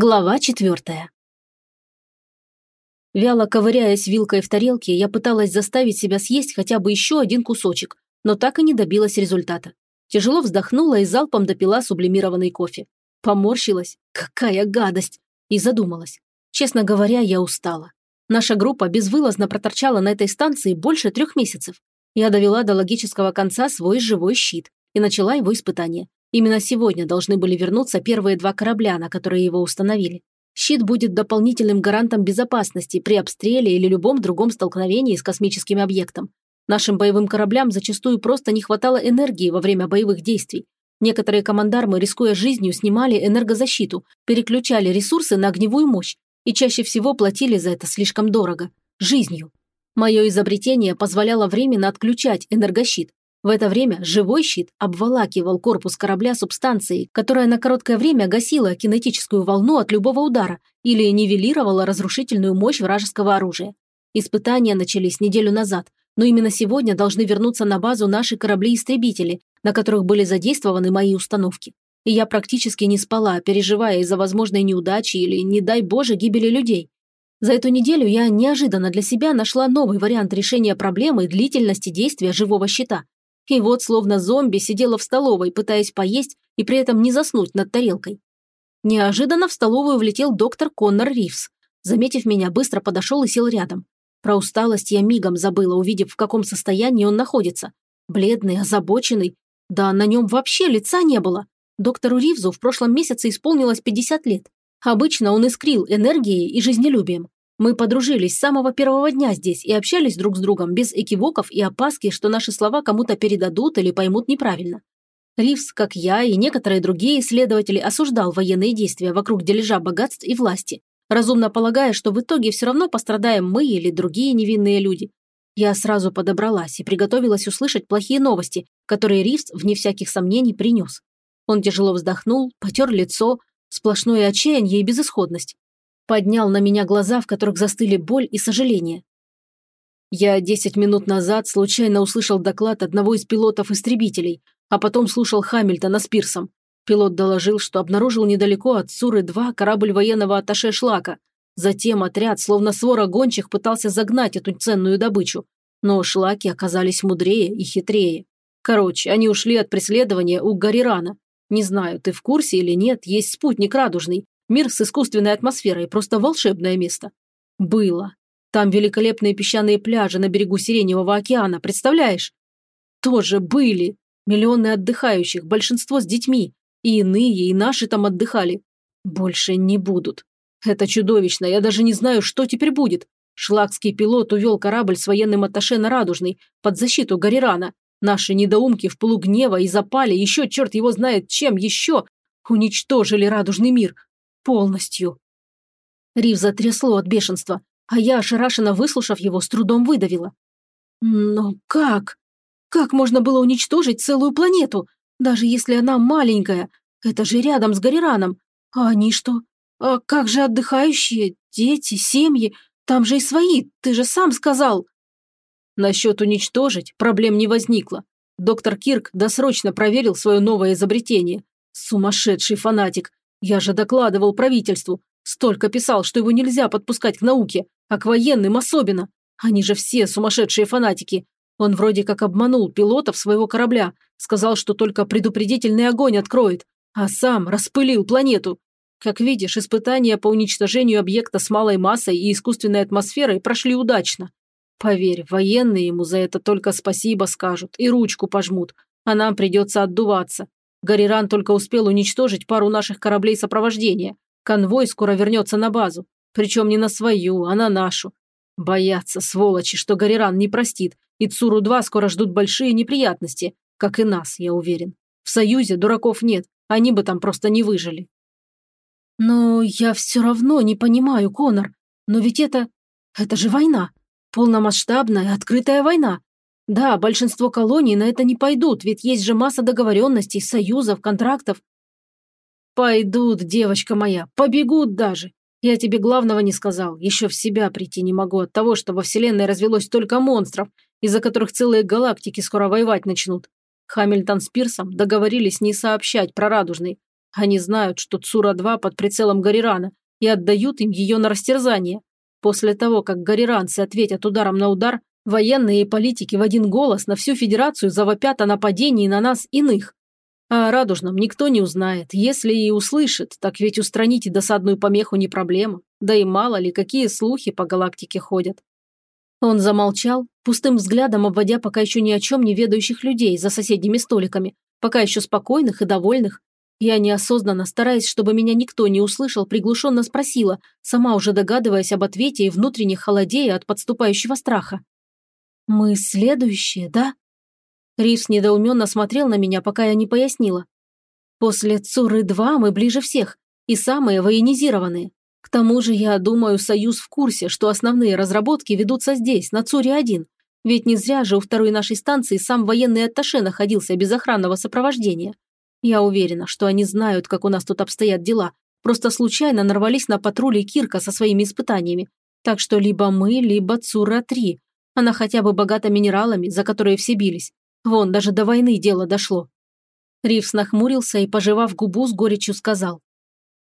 Глава четвертая. Вяло ковыряясь вилкой в тарелке, я пыталась заставить себя съесть хотя бы еще один кусочек, но так и не добилась результата. Тяжело вздохнула и залпом допила сублимированный кофе. Поморщилась. Какая гадость! И задумалась. Честно говоря, я устала. Наша группа безвылазно проторчала на этой станции больше трех месяцев. Я довела до логического конца свой живой щит и начала его испытание. Именно сегодня должны были вернуться первые два корабля, на которые его установили. Щит будет дополнительным гарантом безопасности при обстреле или любом другом столкновении с космическим объектом. Нашим боевым кораблям зачастую просто не хватало энергии во время боевых действий. Некоторые командармы, рискуя жизнью, снимали энергозащиту, переключали ресурсы на огневую мощь и чаще всего платили за это слишком дорого – жизнью. Мое изобретение позволяло временно отключать энергощит, в это время живой щит обволакивал корпус корабля субстанцией, которая на короткое время гасила кинетическую волну от любого удара или нивелировала разрушительную мощь вражеского оружия. Испытания начались неделю назад, но именно сегодня должны вернуться на базу наши корабли-истребители, на которых были задействованы мои установки. И я практически не спала, переживая из-за возможной неудачи или, не дай боже, гибели людей. За эту неделю я неожиданно для себя нашла новый вариант решения проблемы длительности действия живого щита – и вот, словно зомби, сидела в столовой, пытаясь поесть и при этом не заснуть над тарелкой. Неожиданно в столовую влетел доктор Коннор Ривз. Заметив меня, быстро подошел и сел рядом. Про усталость я мигом забыла, увидев, в каком состоянии он находится. Бледный, озабоченный. Да на нем вообще лица не было. Доктору Ривзу в прошлом месяце исполнилось 50 лет. Обычно он искрил энергией и жизнелюбием. Мы подружились с самого первого дня здесь и общались друг с другом без экивоков и опаски, что наши слова кому-то передадут или поймут неправильно. Ривз, как я и некоторые другие исследователи, осуждал военные действия вокруг дележа богатств и власти, разумно полагая, что в итоге все равно пострадаем мы или другие невинные люди. Я сразу подобралась и приготовилась услышать плохие новости, которые Ривз, вне всяких сомнений, принес. Он тяжело вздохнул, потер лицо, сплошное отчаяние и безысходность. Поднял на меня глаза, в которых застыли боль и сожаление. Я десять минут назад случайно услышал доклад одного из пилотов-истребителей, а потом слушал Хамильтона с Пирсом. Пилот доложил, что обнаружил недалеко от Суры-2 корабль военного атташе Шлака. Затем отряд, словно свора гончих, пытался загнать эту ценную добычу. Но Шлаки оказались мудрее и хитрее. Короче, они ушли от преследования у Гарирана. Не знаю, ты в курсе или нет, есть спутник радужный, Мир с искусственной атмосферой – просто волшебное место. Было. Там великолепные песчаные пляжи на берегу Сиреневого океана, представляешь? Тоже были. Миллионы отдыхающих, большинство с детьми. И иные, и наши там отдыхали. Больше не будут. Это чудовищно, я даже не знаю, что теперь будет. Шлакский пилот увел корабль с военным атташе на Радужный, под защиту Гарирана. Наши недоумки в полугнева и запали, еще черт его знает чем еще, уничтожили Радужный мир – Полностью. Рив затрясло от бешенства, а я, ошарашенно выслушав его, с трудом выдавила. Но как? Как можно было уничтожить целую планету, даже если она маленькая? Это же рядом с Гарираном. А они что? А как же отдыхающие, дети, семьи? Там же и свои, ты же сам сказал. Насчет уничтожить проблем не возникло. Доктор Кирк досрочно проверил свое новое изобретение. Сумасшедший фанатик. Я же докладывал правительству. Столько писал, что его нельзя подпускать к науке, а к военным особенно. Они же все сумасшедшие фанатики. Он вроде как обманул пилотов своего корабля, сказал, что только предупредительный огонь откроет, а сам распылил планету. Как видишь, испытания по уничтожению объекта с малой массой и искусственной атмосферой прошли удачно. Поверь, военные ему за это только спасибо скажут и ручку пожмут, а нам придется отдуваться. Гариран только успел уничтожить пару наших кораблей сопровождения. Конвой скоро вернется на базу. Причем не на свою, а на нашу. Боятся, сволочи, что Гариран не простит, и Цуру-2 скоро ждут большие неприятности, как и нас, я уверен. В Союзе дураков нет, они бы там просто не выжили. Но я все равно не понимаю, Конор. Но ведь это... Это же война. Полномасштабная, открытая война. Да, большинство колоний на это не пойдут, ведь есть же масса договоренностей, союзов, контрактов. Пойдут, девочка моя, побегут даже. Я тебе главного не сказал, еще в себя прийти не могу от того, что во Вселенной развелось столько монстров, из-за которых целые галактики скоро воевать начнут. Хамильтон с Пирсом договорились не сообщать про Радужный, Они знают, что Цура-2 под прицелом Гарирана и отдают им ее на растерзание. После того, как гариранцы ответят ударом на удар, военные и политики в один голос на всю Федерацию завопят о нападении на нас иных. А о Радужном никто не узнает. Если и услышит, так ведь устранить досадную помеху не проблема. Да и мало ли, какие слухи по галактике ходят. Он замолчал, пустым взглядом обводя пока еще ни о чем не ведающих людей за соседними столиками, пока еще спокойных и довольных. Я неосознанно, стараясь, чтобы меня никто не услышал, приглушенно спросила, сама уже догадываясь об ответе и внутренне холодея от подступающего страха. «Мы следующие, да?» Ривс недоуменно смотрел на меня, пока я не пояснила. «После Цуры-2 мы ближе всех, и самые военизированные. К тому же, я думаю, Союз в курсе, что основные разработки ведутся здесь, на Цуре-1. Ведь не зря же у второй нашей станции сам военный атташе находился без охранного сопровождения. Я уверена, что они знают, как у нас тут обстоят дела, просто случайно нарвались на патрули Кирка со своими испытаниями. Так что либо мы, либо Цура-3. Она хотя бы богата минералами, за которые все бились. Вон, даже до войны дело дошло. Ривс нахмурился и, пожевав губу, с горечью сказал.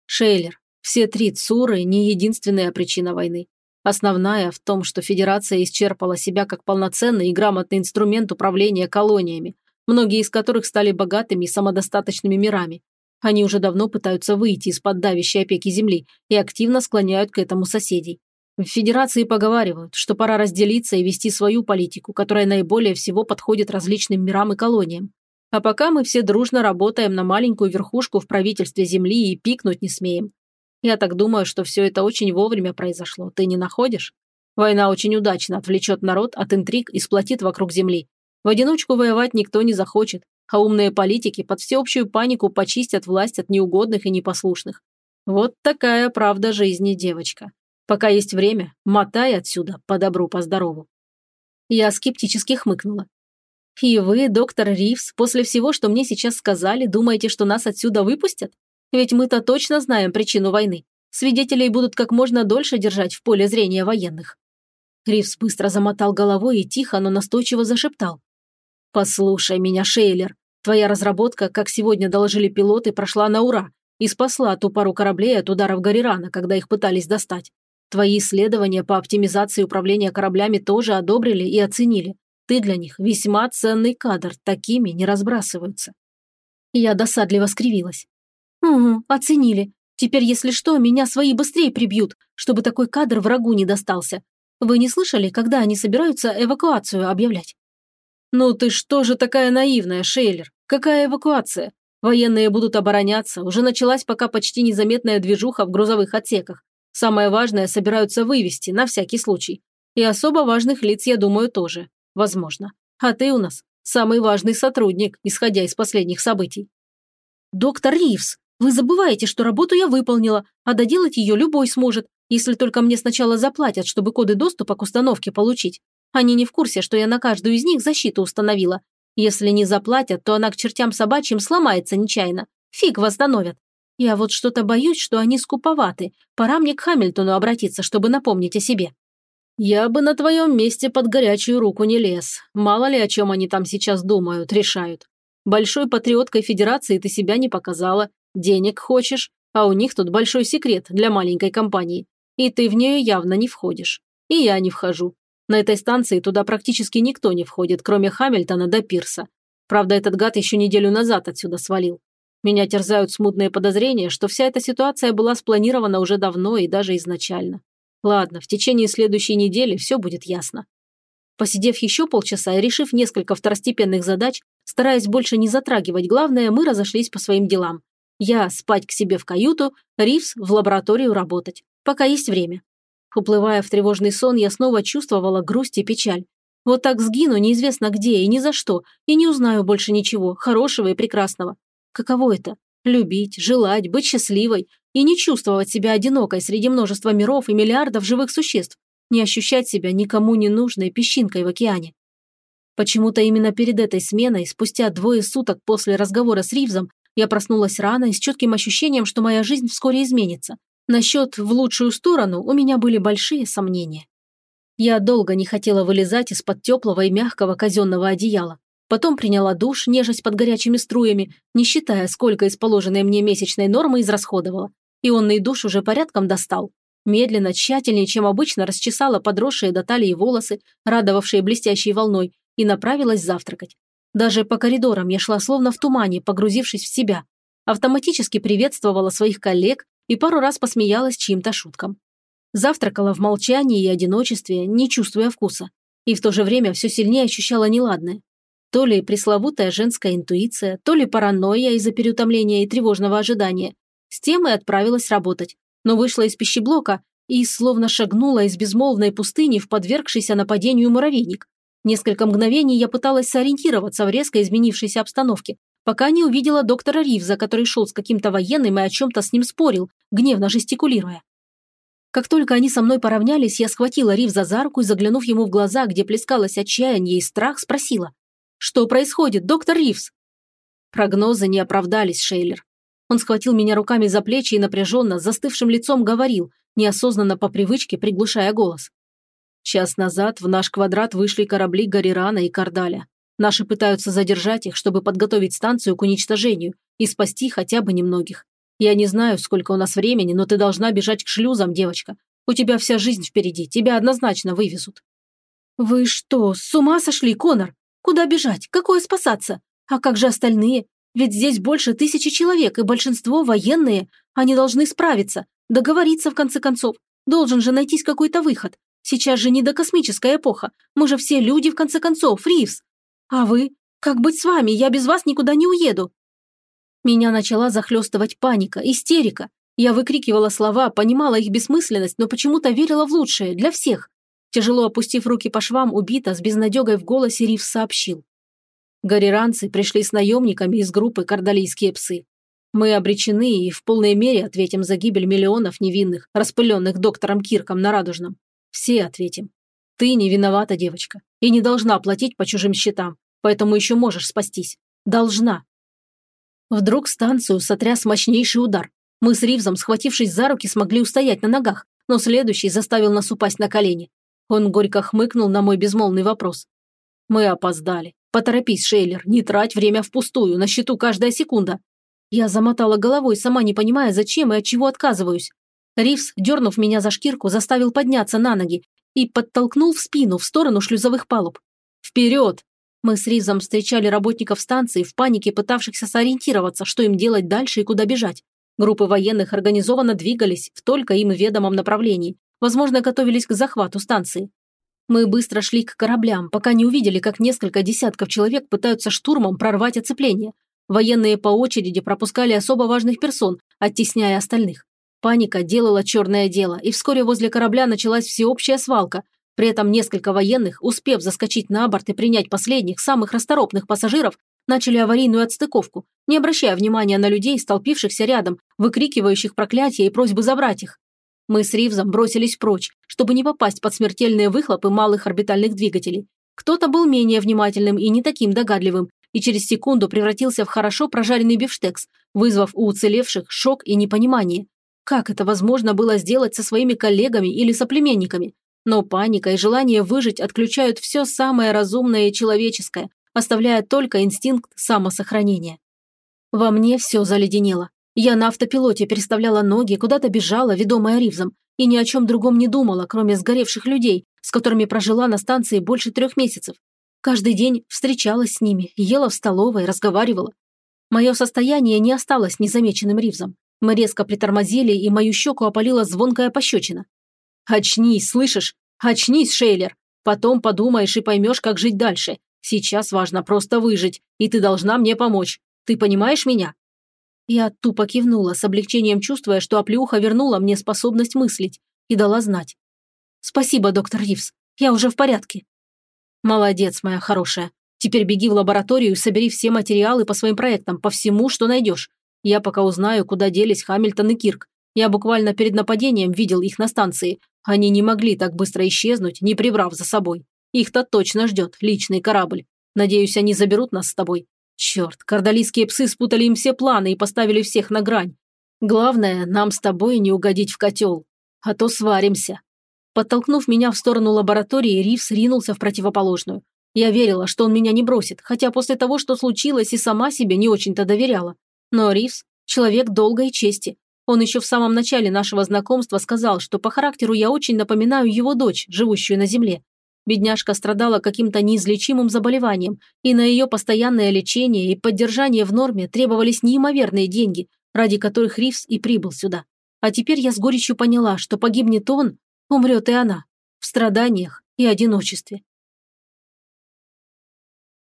«Шейлер, все три Цуры – не единственная причина войны. Основная в том, что Федерация исчерпала себя как полноценный и грамотный инструмент управления колониями, многие из которых стали богатыми и самодостаточными мирами. Они уже давно пытаются выйти из-под давящей опеки Земли и активно склоняют к этому соседей. В Федерации поговаривают, что пора разделиться и вести свою политику, которая наиболее всего подходит различным мирам и колониям. А пока мы все дружно работаем на маленькую верхушку в правительстве Земли и пикнуть не смеем. Я так думаю, что все это очень вовремя произошло. Ты не находишь? Война очень удачно отвлечет народ от интриг и сплотит вокруг Земли. В одиночку воевать никто не захочет, а умные политики под всеобщую панику почистят власть от неугодных и непослушных. Вот такая правда жизни, девочка. Пока есть время, мотай отсюда, по добру, по здорову. Я скептически хмыкнула. И вы, доктор Ривз, после всего, что мне сейчас сказали, думаете, что нас отсюда выпустят? Ведь мы-то точно знаем причину войны. Свидетелей будут как можно дольше держать в поле зрения военных. Ривз быстро замотал головой и тихо, но настойчиво зашептал. «Послушай меня, Шейлер. Твоя разработка, как сегодня доложили пилоты, прошла на ура и спасла ту пару кораблей от ударов Гарирана, когда их пытались достать. Твои исследования по оптимизации управления кораблями тоже одобрили и оценили. Ты для них весьма ценный кадр, такими не разбрасываются». Я досадливо скривилась. «Угу, оценили. Теперь, если что, меня свои быстрее прибьют, чтобы такой кадр врагу не достался. Вы не слышали, когда они собираются эвакуацию объявлять?» «Ну ты что же такая наивная, Шейлер? Какая эвакуация? Военные будут обороняться, уже началась пока почти незаметная движуха в грузовых отсеках. Самое важное собираются вывести, на всякий случай. И особо важных лиц, я думаю, тоже. Возможно. А ты у нас самый важный сотрудник, исходя из последних событий. «Доктор Ривз, вы забываете, что работу я выполнила, а доделать ее любой сможет, если только мне сначала заплатят, чтобы коды доступа к установке получить. Они не в курсе, что я на каждую из них защиту установила. Если не заплатят, то она к чертям собачьим сломается нечаянно. Фиг восстановят. Я вот что-то боюсь, что они скуповаты. Пора мне к Хамильтону обратиться, чтобы напомнить о себе». «Я бы на твоем месте под горячую руку не лез. Мало ли, о чем они там сейчас думают, решают. Большой патриоткой Федерации ты себя не показала. Денег хочешь, а у них тут большой секрет для маленькой компании. И ты в нее явно не входишь. И я не вхожу. На этой станции туда практически никто не входит, кроме Хамильтона до Пирса. Правда, этот гад еще неделю назад отсюда свалил. Меня терзают смутные подозрения, что вся эта ситуация была спланирована уже давно и даже изначально. Ладно, в течение следующей недели все будет ясно. Посидев еще полчаса и решив несколько второстепенных задач, стараясь больше не затрагивать главное, мы разошлись по своим делам. Я спать к себе в каюту, Ривз в лабораторию работать, пока есть время. Уплывая в тревожный сон, я снова чувствовала грусть и печаль. Вот так сгину неизвестно где и ни за что, и не узнаю больше ничего, хорошего и прекрасного. Каково это? Любить, желать, быть счастливой и не чувствовать себя одинокой среди множества миров и миллиардов живых существ, не ощущать себя никому не нужной песчинкой в океане. Почему-то именно перед этой сменой, спустя двое суток после разговора с Ривзом, я проснулась рано и с четким ощущением, что моя жизнь вскоре изменится. Насчет в лучшую сторону у меня были большие сомнения. Я долго не хотела вылезать из-под теплого и мягкого казенного одеяла. Потом приняла душ, нежесть под горячими струями, не считая, сколько из положенной мне месячной нормы израсходовала. Ионный душ уже порядком достал. Медленно, тщательнее, чем обычно, расчесала подросшие до талии волосы, радовавшие блестящей волной, и направилась завтракать. Даже по коридорам я шла словно в тумане, погрузившись в себя. Автоматически приветствовала своих коллег и пару раз посмеялась чьим-то шуткам. Завтракала в молчании и одиночестве, не чувствуя вкуса. И в то же время все сильнее ощущала неладное. То ли пресловутая женская интуиция, то ли паранойя из-за переутомления и тревожного ожидания. С тем и отправилась работать. Но вышла из пищеблока и словно шагнула из безмолвной пустыни в подвергшийся нападению муравейник. Несколько мгновений я пыталась сориентироваться в резко изменившейся обстановке, пока не увидела доктора Ривза, который шел с каким-то военным и о чем-то с ним спорил, гневно жестикулируя. Как только они со мной поравнялись, я схватила Ривза за руку и, заглянув ему в глаза, где плескалось отчаяние и страх, спросила. «Что происходит, доктор Ривз?» Прогнозы не оправдались, Шейлер. Он схватил меня руками за плечи и напряженно, застывшим лицом говорил, неосознанно по привычке приглушая голос. Час назад в наш квадрат вышли корабли Гарирана и Кардаля. Наши пытаются задержать их, чтобы подготовить станцию к уничтожению и спасти хотя бы немногих. Я не знаю, сколько у нас времени, но ты должна бежать к шлюзам, девочка. У тебя вся жизнь впереди, тебя однозначно вывезут». «Вы что, с ума сошли, Конор? Куда бежать? Какое спасаться? А как же остальные? Ведь здесь больше тысячи человек, и большинство военные. Они должны справиться, договориться в конце концов. Должен же найтись какой-то выход. Сейчас же не до космическая эпоха. Мы же все люди, в конце концов, Ривз. А вы? Как быть с вами? Я без вас никуда не уеду. Меня начала захлестывать паника, истерика. Я выкрикивала слова, понимала их бессмысленность, но почему-то верила в лучшее, для всех. Тяжело опустив руки по швам, убита, с безнадегой в голосе Ривз сообщил. Гариранцы пришли с наемниками из группы «Кардалийские псы». Мы обречены и в полной мере ответим за гибель миллионов невинных, распыленных доктором Кирком на Радужном. Все ответим. Ты не виновата, девочка, и не должна платить по чужим счетам, поэтому еще можешь спастись. Должна. Вдруг станцию сотряс мощнейший удар. Мы с Ривзом, схватившись за руки, смогли устоять на ногах, но следующий заставил нас упасть на колени. Он горько хмыкнул на мой безмолвный вопрос. Мы опоздали. Поторопись, Шейлер, не трать время впустую, на счету каждая секунда. Я замотала головой, сама не понимая, зачем и от чего отказываюсь. Ривз, дернув меня за шкирку, заставил подняться на ноги и подтолкнул в спину в сторону шлюзовых палуб. «Вперед!» Мы с Ривзом встречали работников станции в панике, пытавшихся сориентироваться, что им делать дальше и куда бежать. Группы военных организованно двигались в только им ведомом направлении. Возможно, готовились к захвату станции. Мы быстро шли к кораблям, пока не увидели, как несколько десятков человек пытаются штурмом прорвать оцепление. Военные по очереди пропускали особо важных персон, оттесняя остальных. Паника делала черное дело, и вскоре возле корабля началась всеобщая свалка. При этом несколько военных, успев заскочить на борт и принять последних, самых расторопных пассажиров, начали аварийную отстыковку, не обращая внимания на людей, столпившихся рядом, выкрикивающих проклятия и просьбы забрать их. Мы с Ривзом бросились прочь, чтобы не попасть под смертельные выхлопы малых орбитальных двигателей. Кто-то был менее внимательным и не таким догадливым, и через секунду превратился в хорошо прожаренный бифштекс, вызвав у уцелевших шок и непонимание. Как это возможно было сделать со своими коллегами или соплеменниками? Но паника и желание выжить отключают все самое разумное и человеческое, оставляя только инстинкт самосохранения. Во мне все заледенело. Я на автопилоте переставляла ноги, куда-то бежала, ведомая Ривзом, и ни о чем другом не думала, кроме сгоревших людей, с которыми прожила на станции больше трех месяцев. Каждый день встречалась с ними, ела в столовой, разговаривала. Мое состояние не осталось незамеченным Ривзом. Мы резко притормозили, и мою щеку опалила звонкая пощечина. «Очнись, слышишь? Очнись, Шейлер! Потом подумаешь и поймешь, как жить дальше. Сейчас важно просто выжить, и ты должна мне помочь. Ты понимаешь меня?» Я тупо кивнула, с облегчением чувствуя, что оплеуха вернула мне способность мыслить и дала знать. «Спасибо, доктор Ривз. Я уже в порядке». «Молодец, моя хорошая. Теперь беги в лабораторию и собери все материалы по своим проектам, по всему, что найдешь. Я пока узнаю, куда делись Хамильтон и Кирк. Я буквально перед нападением видел их на станции. Они не могли так быстро исчезнуть, не прибрав за собой. Их-то точно ждет личный корабль. Надеюсь, они заберут нас с тобой. Черт, кардалийские псы спутали им все планы и поставили всех на грань. Главное, нам с тобой не угодить в котел. А то сваримся. Подтолкнув меня в сторону лаборатории, Ривс ринулся в противоположную. Я верила, что он меня не бросит, хотя после того, что случилось, и сама себе не очень-то доверяла. Но Ривз – человек долгой чести. Он еще в самом начале нашего знакомства сказал, что по характеру я очень напоминаю его дочь, живущую на земле. Бедняжка страдала каким-то неизлечимым заболеванием, и на ее постоянное лечение и поддержание в норме требовались неимоверные деньги, ради которых Ривз и прибыл сюда. А теперь я с горечью поняла, что погибнет он, умрет и она. В страданиях и одиночестве.